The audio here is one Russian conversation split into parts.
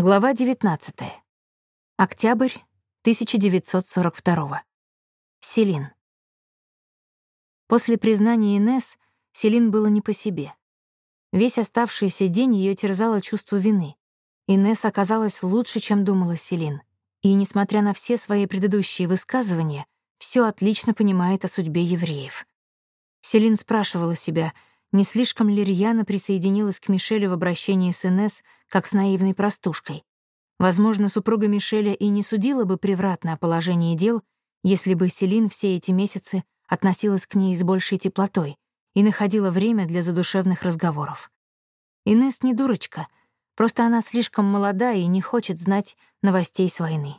Глава 19. Октябрь 1942. Селин. После признания Инес Селин было не по себе. Весь оставшийся день ее терзало чувство вины. Инес оказалась лучше, чем думала Селин. И, несмотря на все свои предыдущие высказывания, все отлично понимает о судьбе евреев. Селин спрашивала себя — не слишком ли рьяно присоединилась к Мишелю в обращении с Инесс, как с наивной простушкой. Возможно, супруга Мишеля и не судила бы превратно о положении дел, если бы Селин все эти месяцы относилась к ней с большей теплотой и находила время для задушевных разговоров. Инесс не дурочка, просто она слишком молода и не хочет знать новостей с войны.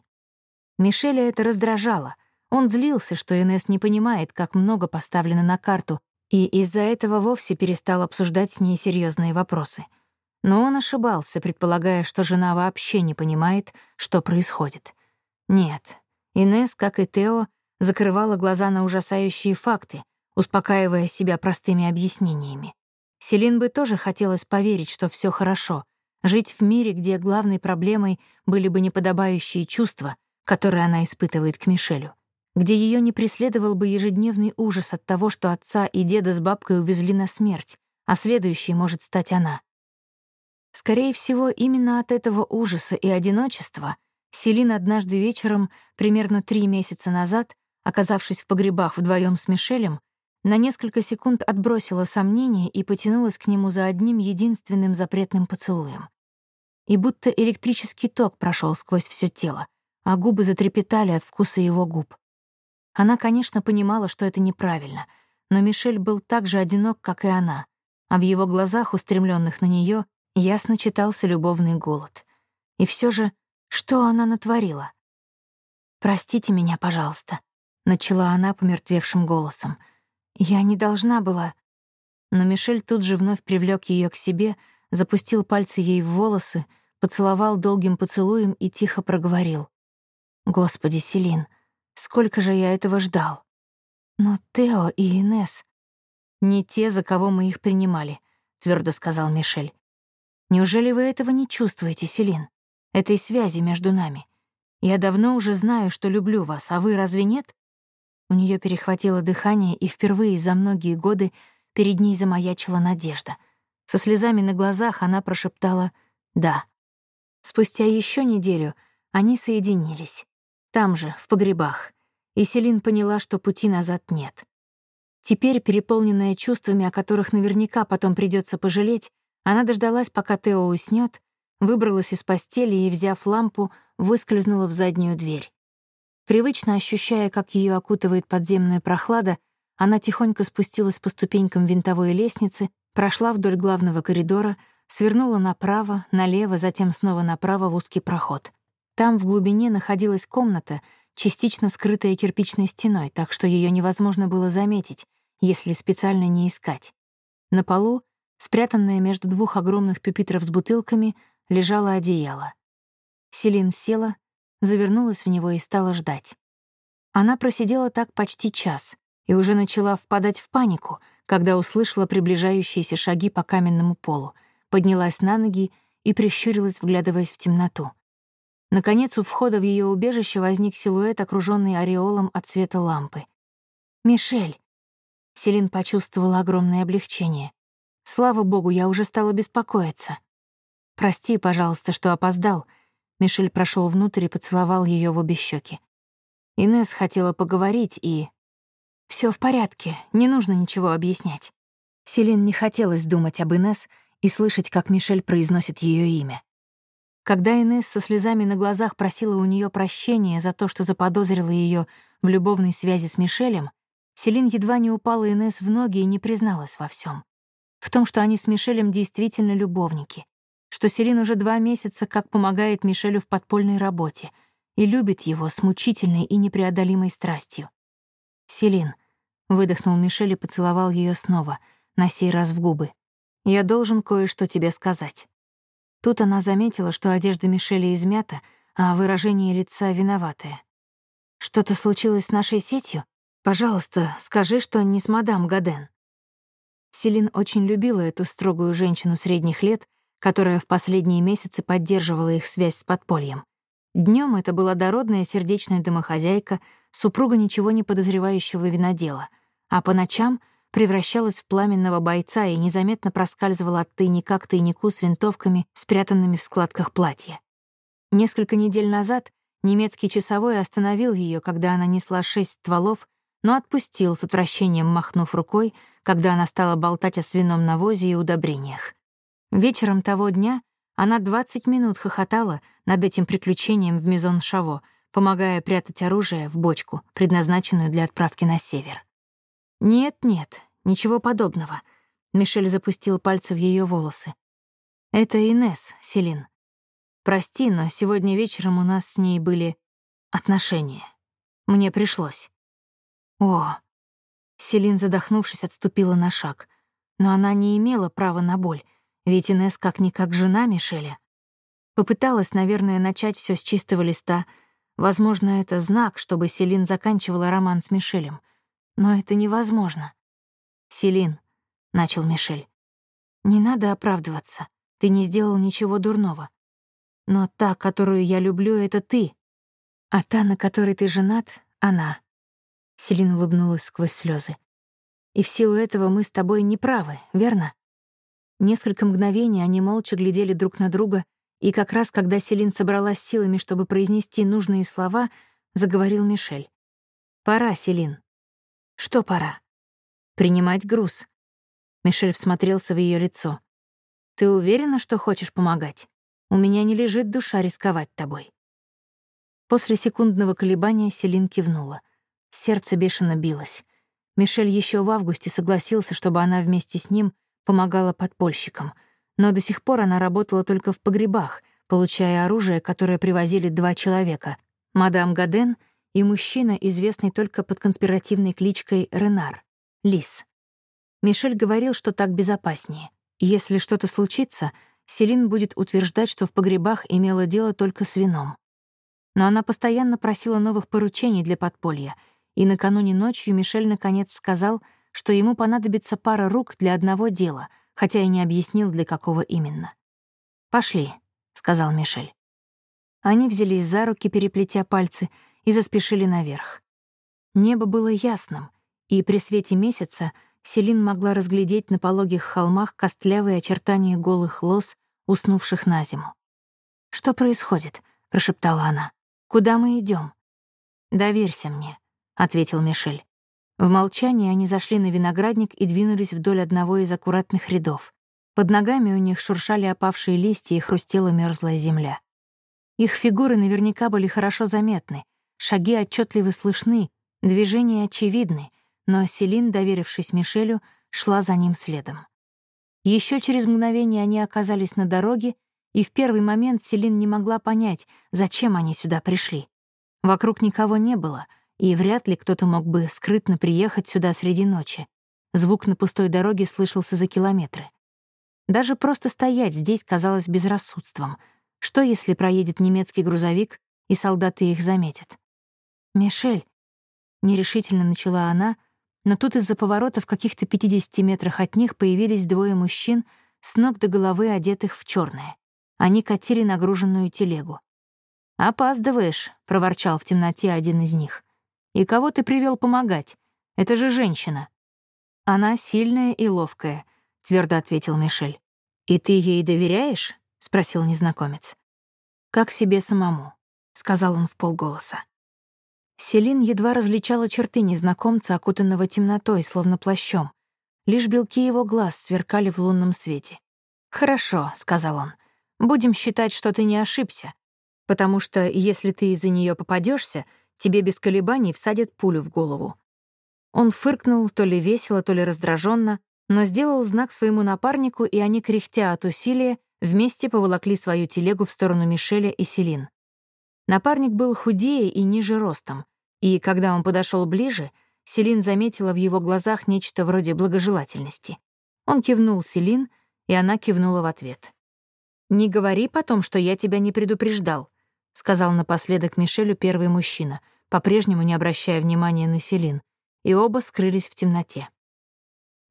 Мишеля это раздражало. Он злился, что Инесс не понимает, как много поставлено на карту, и из-за этого вовсе перестал обсуждать с ней серьезные вопросы. Но он ошибался, предполагая, что жена вообще не понимает, что происходит. Нет, Инес, как и Тео, закрывала глаза на ужасающие факты, успокаивая себя простыми объяснениями. Селин бы тоже хотелось поверить, что все хорошо, жить в мире, где главной проблемой были бы неподобающие чувства, которые она испытывает к Мишелю где ее не преследовал бы ежедневный ужас от того, что отца и деда с бабкой увезли на смерть, а следующей может стать она. Скорее всего, именно от этого ужаса и одиночества Селин однажды вечером, примерно три месяца назад, оказавшись в погребах вдвоем с Мишелем, на несколько секунд отбросила сомнения и потянулась к нему за одним единственным запретным поцелуем. И будто электрический ток прошел сквозь все тело, а губы затрепетали от вкуса его губ. Она, конечно, понимала, что это неправильно, но Мишель был так же одинок, как и она, а в его глазах, устремленных на нее, ясно читался любовный голод. И все же, что она натворила? «Простите меня, пожалуйста», — начала она помертвевшим голосом. «Я не должна была...» Но Мишель тут же вновь привлек ее к себе, запустил пальцы ей в волосы, поцеловал долгим поцелуем и тихо проговорил. «Господи, Селин, Сколько же я этого ждал. Но Тео и Инес не те, за кого мы их принимали, твердо сказал Мишель. Неужели вы этого не чувствуете, Селин? Этой связи между нами. Я давно уже знаю, что люблю вас, а вы разве нет? У нее перехватило дыхание, и впервые за многие годы перед ней замаячила надежда. Со слезами на глазах она прошептала «да». Спустя еще неделю они соединились. Там же, в погребах. И Селин поняла, что пути назад нет. Теперь, переполненная чувствами, о которых наверняка потом придется пожалеть, она дождалась, пока Тео уснет, выбралась из постели и, взяв лампу, выскользнула в заднюю дверь. Привычно ощущая, как ее окутывает подземная прохлада, она тихонько спустилась по ступенькам винтовой лестницы, прошла вдоль главного коридора, свернула направо, налево, затем снова направо в узкий проход. Там в глубине находилась комната, частично скрытая кирпичной стеной, так что ее невозможно было заметить, если специально не искать. На полу, спрятанное между двух огромных пюпитров с бутылками, лежало одеяло. Селин села, завернулась в него и стала ждать. Она просидела так почти час и уже начала впадать в панику, когда услышала приближающиеся шаги по каменному полу, поднялась на ноги и прищурилась, вглядываясь в темноту. Наконец, у входа в ее убежище возник силуэт, окруженный ореолом от света лампы. «Мишель!» Селин почувствовала огромное облегчение. «Слава богу, я уже стала беспокоиться». «Прости, пожалуйста, что опоздал». Мишель прошел внутрь и поцеловал ее в обе щеки. Инесс хотела поговорить и... Все в порядке, не нужно ничего объяснять». Селин не хотелось думать об Инесс и слышать, как Мишель произносит ее имя. Когда Инесс со слезами на глазах просила у нее прощения за то, что заподозрила ее в любовной связи с Мишелем, Селин едва не упала Инесс в ноги и не призналась во всем. В том, что они с Мишелем действительно любовники, что Селин уже два месяца как помогает Мишелю в подпольной работе и любит его с мучительной и непреодолимой страстью. «Селин», — выдохнул Мишель и поцеловал ее снова, на сей раз в губы. «Я должен кое-что тебе сказать». Тут она заметила, что одежда Мишеля измята, а выражение лица виноватое. «Что-то случилось с нашей сетью? Пожалуйста, скажи, что не с мадам Гаден». Селин очень любила эту строгую женщину средних лет, которая в последние месяцы поддерживала их связь с подпольем. Днем это была дородная сердечная домохозяйка, супруга ничего не подозревающего винодела, а по ночам превращалась в пламенного бойца и незаметно проскальзывала от тайника к тайнику с винтовками, спрятанными в складках платья. Несколько недель назад немецкий часовой остановил ее, когда она несла шесть стволов, но отпустил с отвращением, махнув рукой, когда она стала болтать о свином навозе и удобрениях. Вечером того дня она 20 минут хохотала над этим приключением в Мизон-Шаво, помогая прятать оружие в бочку, предназначенную для отправки на север. «Нет-нет, ничего подобного», — Мишель запустил пальцы в ее волосы. «Это Инес, Селин. Прости, но сегодня вечером у нас с ней были отношения. Мне пришлось». «О!» Селин, задохнувшись, отступила на шаг. Но она не имела права на боль, ведь Инес как-никак жена Мишеля. Попыталась, наверное, начать все с чистого листа. Возможно, это знак, чтобы Селин заканчивала роман с Мишелем. Но это невозможно. «Селин», — начал Мишель, — «не надо оправдываться. Ты не сделал ничего дурного. Но та, которую я люблю, — это ты. А та, на которой ты женат, — она». Селин улыбнулась сквозь слезы. «И в силу этого мы с тобой не правы, верно?» Несколько мгновений они молча глядели друг на друга, и как раз когда Селин собралась силами, чтобы произнести нужные слова, заговорил Мишель. «Пора, Селин. Что пора? Принимать груз. Мишель всмотрелся в ее лицо. Ты уверена, что хочешь помогать? У меня не лежит душа рисковать тобой. После секундного колебания Селин кивнула. Сердце бешено билось. Мишель еще в августе согласился, чтобы она вместе с ним помогала подпольщикам, но до сих пор она работала только в погребах, получая оружие, которое привозили два человека — мадам Гаден — и мужчина, известный только под конспиративной кличкой Ренар — Лис. Мишель говорил, что так безопаснее. Если что-то случится, Селин будет утверждать, что в погребах имела дело только с вином. Но она постоянно просила новых поручений для подполья, и накануне ночью Мишель наконец сказал, что ему понадобится пара рук для одного дела, хотя и не объяснил, для какого именно. «Пошли», — сказал Мишель. Они взялись за руки, переплетя пальцы — и заспешили наверх. Небо было ясным, и при свете месяца Селин могла разглядеть на пологих холмах костлявые очертания голых лос, уснувших на зиму. «Что происходит?» — прошептала она. «Куда мы идем? «Доверься мне», — ответил Мишель. В молчании они зашли на виноградник и двинулись вдоль одного из аккуратных рядов. Под ногами у них шуршали опавшие листья и хрустела мёрзлая земля. Их фигуры наверняка были хорошо заметны, Шаги отчетливо слышны, движения очевидны, но Селин, доверившись Мишелю, шла за ним следом. Еще через мгновение они оказались на дороге, и в первый момент Селин не могла понять, зачем они сюда пришли. Вокруг никого не было, и вряд ли кто-то мог бы скрытно приехать сюда среди ночи. Звук на пустой дороге слышался за километры. Даже просто стоять здесь казалось безрассудством. Что, если проедет немецкий грузовик, и солдаты их заметят? «Мишель», — нерешительно начала она, но тут из-за поворота в каких-то 50 метрах от них появились двое мужчин с ног до головы одетых в черное. Они катили нагруженную телегу. «Опаздываешь», — проворчал в темноте один из них. «И кого ты привел помогать? Это же женщина». «Она сильная и ловкая», — твердо ответил Мишель. «И ты ей доверяешь?» — спросил незнакомец. «Как себе самому», — сказал он в полголоса. Селин едва различала черты незнакомца, окутанного темнотой, словно плащом. Лишь белки его глаз сверкали в лунном свете. «Хорошо», — сказал он, — «будем считать, что ты не ошибся, потому что если ты из-за нее попадешься, тебе без колебаний всадят пулю в голову». Он фыркнул то ли весело, то ли раздраженно, но сделал знак своему напарнику, и они, кряхтя от усилия, вместе поволокли свою телегу в сторону Мишеля и Селин. Напарник был худее и ниже ростом, и когда он подошел ближе, Селин заметила в его глазах нечто вроде благожелательности. Он кивнул Селин, и она кивнула в ответ. «Не говори потом, что я тебя не предупреждал», — сказал напоследок Мишелю первый мужчина, по-прежнему не обращая внимания на Селин, и оба скрылись в темноте.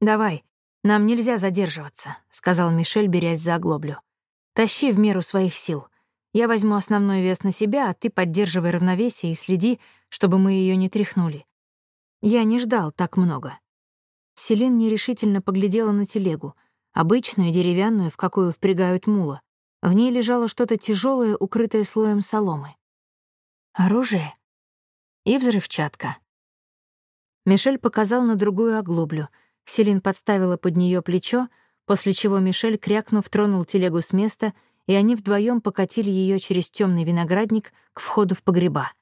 «Давай, нам нельзя задерживаться», — сказал Мишель, берясь за оглоблю. Тащи в меру своих сил. Я возьму основной вес на себя, а ты поддерживай равновесие и следи, чтобы мы ее не тряхнули. Я не ждал так много. Селин нерешительно поглядела на телегу, обычную деревянную, в какую впрягают мула. В ней лежало что-то тяжелое, укрытое слоем соломы. Оружие и взрывчатка. Мишель показал на другую оглоблю. Селин подставила под нее плечо, после чего Мишель, крякнув, тронул телегу с места, и они вдвоем покатили ее через темный виноградник к входу в погреба.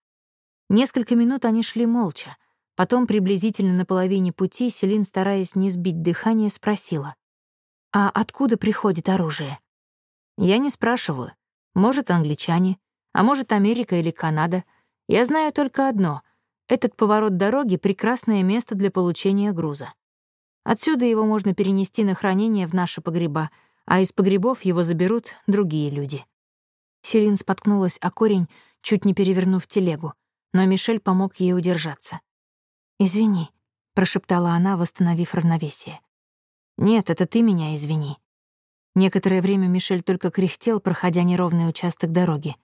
Несколько минут они шли молча. Потом, приблизительно на половине пути, Селин, стараясь не сбить дыхание, спросила. «А откуда приходит оружие?» Я не спрашиваю. Может, англичане, а может, Америка или Канада. Я знаю только одно. Этот поворот дороги — прекрасное место для получения груза. Отсюда его можно перенести на хранение в наши погреба, а из погребов его заберут другие люди. Селин споткнулась о корень, чуть не перевернув телегу, но Мишель помог ей удержаться. «Извини», — прошептала она, восстановив равновесие. «Нет, это ты меня извини. Некоторое время Мишель только кряхтел, проходя неровный участок дороги.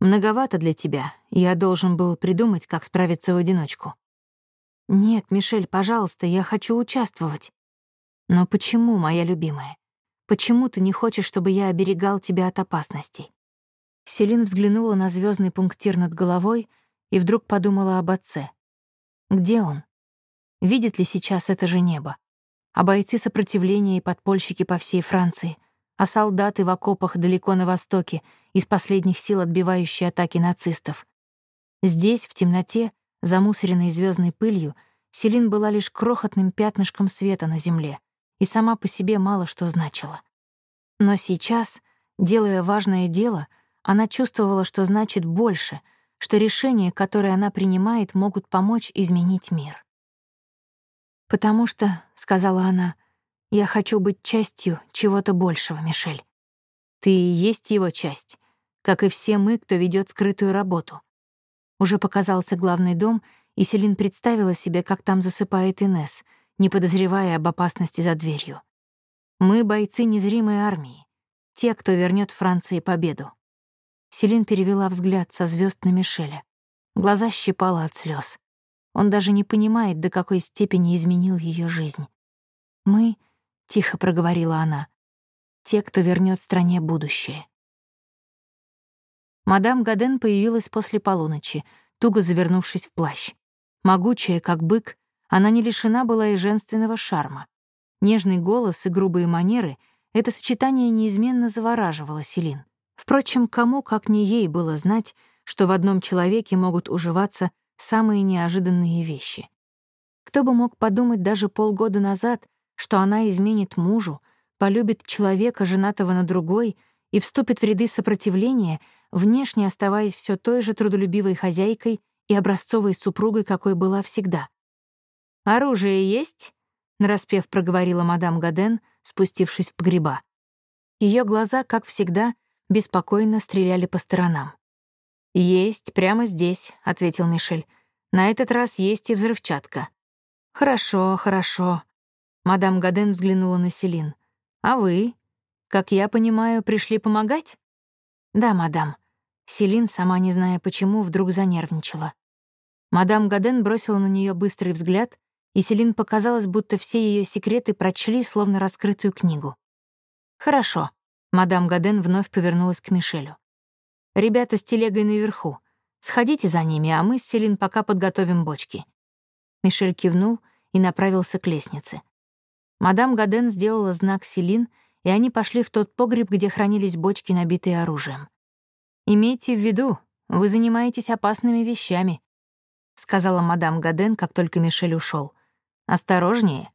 «Многовато для тебя. Я должен был придумать, как справиться в одиночку». «Нет, Мишель, пожалуйста, я хочу участвовать». «Но почему, моя любимая? Почему ты не хочешь, чтобы я оберегал тебя от опасностей?» Селин взглянула на звездный пунктир над головой и вдруг подумала об отце. Где он? Видит ли сейчас это же небо? а бойцы сопротивления и подпольщики по всей Франции, а солдаты в окопах далеко на востоке, из последних сил отбивающие атаки нацистов. Здесь, в темноте, замусоренной звездной пылью, Селин была лишь крохотным пятнышком света на земле и сама по себе мало что значила. Но сейчас, делая важное дело, она чувствовала, что значит больше, что решения, которые она принимает, могут помочь изменить мир. «Потому что», — сказала она, — «я хочу быть частью чего-то большего, Мишель. Ты и есть его часть, как и все мы, кто ведет скрытую работу». Уже показался главный дом, и Селин представила себе, как там засыпает Инес, не подозревая об опасности за дверью. «Мы — бойцы незримой армии, те, кто вернет Франции победу». Селин перевела взгляд со звезд на Мишеля. Глаза щипала от слез. Он даже не понимает, до какой степени изменил ее жизнь. «Мы», — тихо проговорила она, — «те, кто вернет стране будущее». Мадам Гаден появилась после полуночи, туго завернувшись в плащ. Могучая, как бык, она не лишена была и женственного шарма. Нежный голос и грубые манеры — это сочетание неизменно завораживало Селин. Впрочем, кому, как не ей, было знать, что в одном человеке могут уживаться самые неожиданные вещи. Кто бы мог подумать даже полгода назад, что она изменит мужу, полюбит человека, женатого на другой, и вступит в ряды сопротивления, внешне оставаясь все той же трудолюбивой хозяйкой и образцовой супругой, какой была всегда. «Оружие есть?» — нараспев проговорила мадам Гаден, спустившись в погреба. Ее глаза, как всегда, беспокойно стреляли по сторонам. «Есть, прямо здесь», — ответил Мишель. «На этот раз есть и взрывчатка». «Хорошо, хорошо». Мадам Гаден взглянула на Селин. «А вы, как я понимаю, пришли помогать?» «Да, мадам». Селин, сама не зная почему, вдруг занервничала. Мадам Гаден бросила на нее быстрый взгляд, и Селин показалось, будто все ее секреты прочли, словно раскрытую книгу. «Хорошо». Мадам Гаден вновь повернулась к Мишелю. Ребята с телегой наверху. Сходите за ними, а мы с Селин пока подготовим бочки». Мишель кивнул и направился к лестнице. Мадам Гаден сделала знак Селин, и они пошли в тот погреб, где хранились бочки, набитые оружием. «Имейте в виду, вы занимаетесь опасными вещами», — сказала мадам Гаден, как только Мишель ушел. «Осторожнее».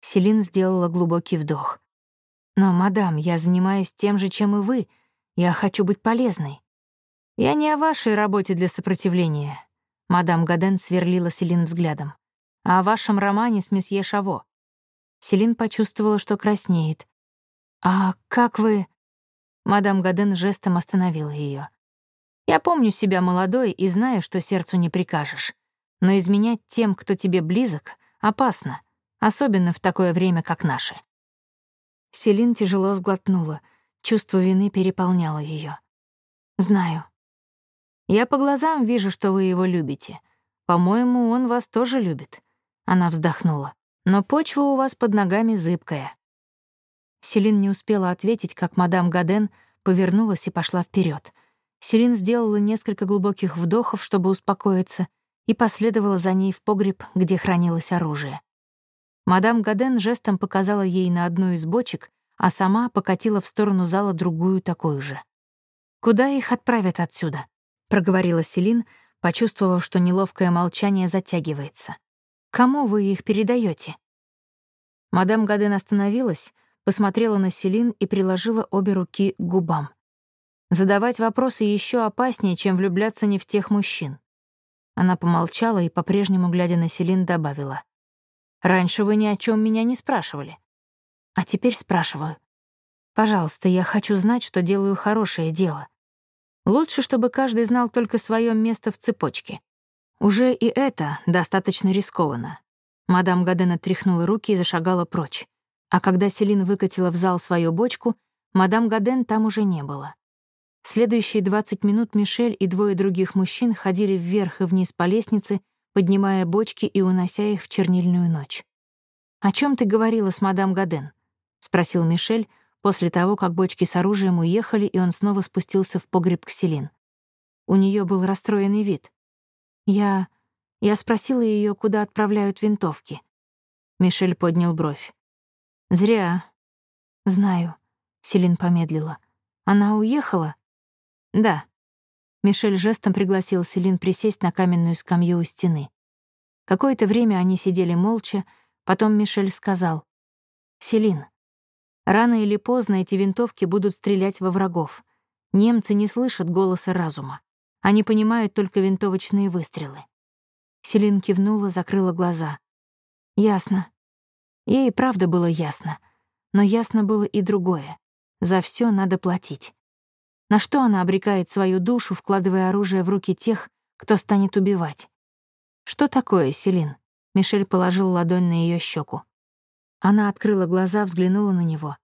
Селин сделала глубокий вдох. «Но, мадам, я занимаюсь тем же, чем и вы. Я хочу быть полезной. Я не о вашей работе для сопротивления. Мадам Гаден сверлила Селин взглядом. А о вашем романе с месье Шаво. Селин почувствовала, что краснеет. «А как вы...» Мадам Гаден жестом остановила ее. «Я помню себя молодой и знаю, что сердцу не прикажешь. Но изменять тем, кто тебе близок, опасно, особенно в такое время, как наше». Селин тяжело сглотнула — Чувство вины переполняло ее. «Знаю. Я по глазам вижу, что вы его любите. По-моему, он вас тоже любит». Она вздохнула. «Но почва у вас под ногами зыбкая». Селин не успела ответить, как мадам Гаден повернулась и пошла вперед. Селин сделала несколько глубоких вдохов, чтобы успокоиться, и последовала за ней в погреб, где хранилось оружие. Мадам Гаден жестом показала ей на одну из бочек, а сама покатила в сторону зала другую такую же. «Куда их отправят отсюда?» — проговорила Селин, почувствовав, что неловкое молчание затягивается. «Кому вы их передаете? Мадам Гаден остановилась, посмотрела на Селин и приложила обе руки к губам. Задавать вопросы еще опаснее, чем влюбляться не в тех мужчин. Она помолчала и, по-прежнему глядя на Селин, добавила. «Раньше вы ни о чем меня не спрашивали. А теперь спрашиваю. Пожалуйста, я хочу знать, что делаю хорошее дело. Лучше, чтобы каждый знал только свое место в цепочке. Уже и это достаточно рискованно. Мадам Гадена тряхнула руки и зашагала прочь. А когда Селин выкатила в зал свою бочку, мадам Гаден там уже не было. Следующие 20 минут Мишель и двое других мужчин ходили вверх и вниз по лестнице, поднимая бочки и унося их в чернильную ночь. «О чем ты говорила с мадам Гаден?» — спросил Мишель после того, как бочки с оружием уехали, и он снова спустился в погреб к Селин. У нее был расстроенный вид. «Я... я спросила ее, куда отправляют винтовки». Мишель поднял бровь. «Зря». «Знаю», — Селин помедлила. «Она уехала?» «Да». Мишель жестом пригласил Селин присесть на каменную скамью у стены. Какое-то время они сидели молча, потом Мишель сказал. «Селин, рано или поздно эти винтовки будут стрелять во врагов. Немцы не слышат голоса разума. Они понимают только винтовочные выстрелы». Селин кивнула, закрыла глаза. «Ясно». Ей правда было ясно. Но ясно было и другое. За все надо платить. На что она обрекает свою душу, вкладывая оружие в руки тех, кто станет убивать? «Что такое, Селин?» Мишель положил ладонь на ее щеку. Она открыла глаза, взглянула на него.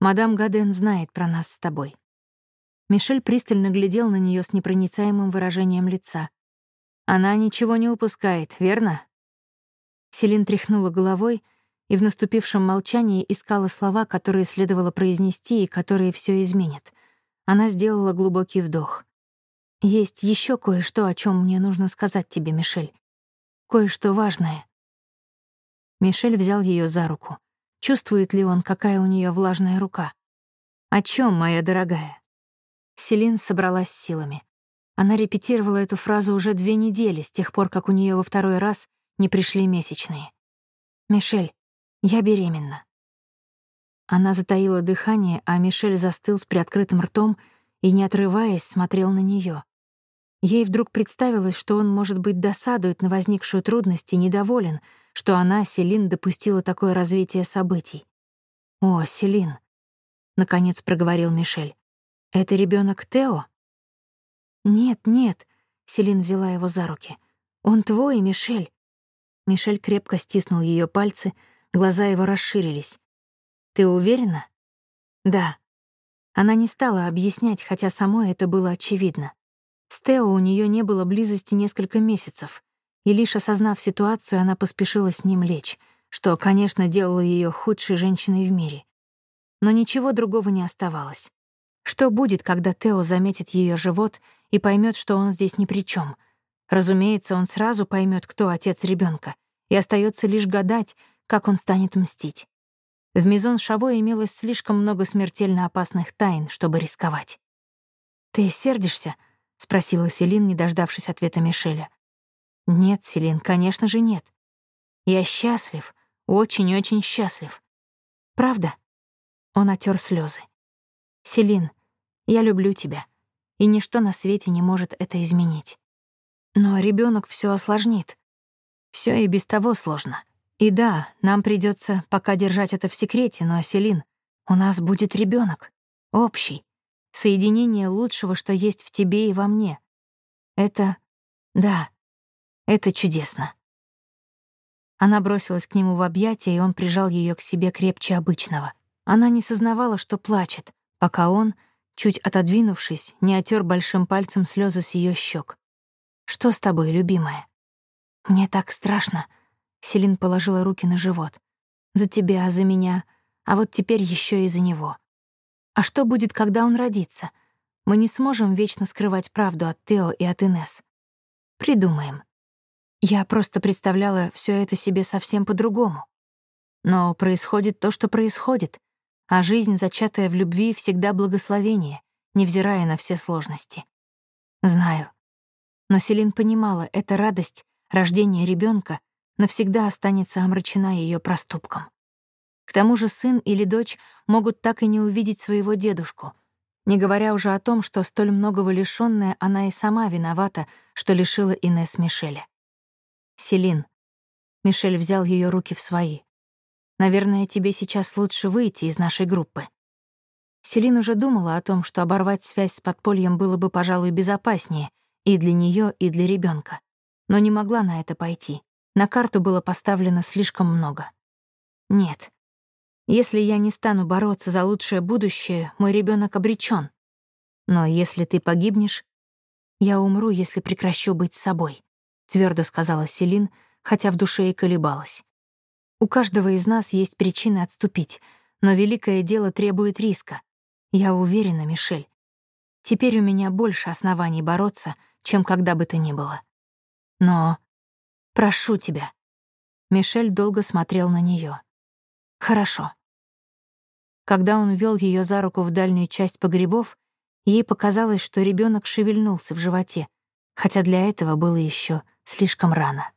«Мадам Гаден знает про нас с тобой». Мишель пристально глядел на нее с непроницаемым выражением лица. «Она ничего не упускает, верно?» Селин тряхнула головой и в наступившем молчании искала слова, которые следовало произнести и которые все изменят. Она сделала глубокий вдох. «Есть еще кое-что, о чем мне нужно сказать тебе, Мишель. Кое-что важное». Мишель взял ее за руку. Чувствует ли он, какая у нее влажная рука? «О чем, моя дорогая?» Селин собралась силами. Она репетировала эту фразу уже две недели, с тех пор, как у нее во второй раз не пришли месячные. «Мишель, я беременна». Она затаила дыхание, а Мишель застыл с приоткрытым ртом и, не отрываясь, смотрел на нее. Ей вдруг представилось, что он, может быть, досадует на возникшую трудность и недоволен, что она, Селин, допустила такое развитие событий. «О, Селин!» — наконец проговорил Мишель. «Это ребенок Тео?» «Нет, нет», — Селин взяла его за руки. «Он твой, Мишель». Мишель крепко стиснул ее пальцы, глаза его расширились. Ты уверена? Да. Она не стала объяснять, хотя самой это было очевидно. С Тео у нее не было близости несколько месяцев, и лишь осознав ситуацию, она поспешила с ним лечь, что, конечно, делало ее худшей женщиной в мире. Но ничего другого не оставалось. Что будет, когда Тео заметит ее живот и поймет, что он здесь ни при чем? Разумеется, он сразу поймет, кто отец ребенка, и остается лишь гадать, как он станет мстить. В Мизон Шаво имелось слишком много смертельно опасных тайн, чтобы рисковать. «Ты сердишься?» — спросила Селин, не дождавшись ответа Мишеля. «Нет, Селин, конечно же нет. Я счастлив, очень-очень счастлив. Правда?» Он отер слезы. «Селин, я люблю тебя, и ничто на свете не может это изменить. Но ребенок все осложнит. Все и без того сложно. И да, нам придется пока держать это в секрете, но, Селин, у нас будет ребенок, общий, соединение лучшего, что есть в тебе и во мне. Это... да, это чудесно. Она бросилась к нему в объятия, и он прижал ее к себе крепче обычного. Она не сознавала, что плачет, пока он, чуть отодвинувшись, не отер большим пальцем слезы с ее щек. «Что с тобой, любимая?» «Мне так страшно», — Селин положила руки на живот. «За тебя, за меня, а вот теперь еще и за него. А что будет, когда он родится? Мы не сможем вечно скрывать правду от Тео и от Инес. Придумаем. Я просто представляла все это себе совсем по-другому. Но происходит то, что происходит, а жизнь, зачатая в любви, всегда благословение, невзирая на все сложности. Знаю. Но Селин понимала, эта радость, рождение ребенка, навсегда останется омрачена ее проступком. К тому же сын или дочь могут так и не увидеть своего дедушку — не говоря уже о том, что столь многого лишённая она и сама виновата, что лишила Инес Мишеля. «Селин». Мишель взял ее руки в свои. «Наверное, тебе сейчас лучше выйти из нашей группы». Селин уже думала о том, что оборвать связь с подпольем было бы, пожалуй, безопаснее и для нее, и для ребенка, но не могла на это пойти. На карту было поставлено слишком много. Нет, если я не стану бороться за лучшее будущее, мой ребенок обречен. Но если ты погибнешь, я умру, если прекращу быть собой, твердо сказала Селин, хотя в душе и колебалась. У каждого из нас есть причины отступить, но великое дело требует риска. Я уверена, Мишель. Теперь у меня больше оснований бороться, чем когда бы то ни было. Но прошу тебя. Мишель долго смотрел на нее. Хорошо. Когда он вел ее за руку в дальнюю часть погребов, ей показалось, что ребенок шевельнулся в животе, хотя для этого было еще слишком рано.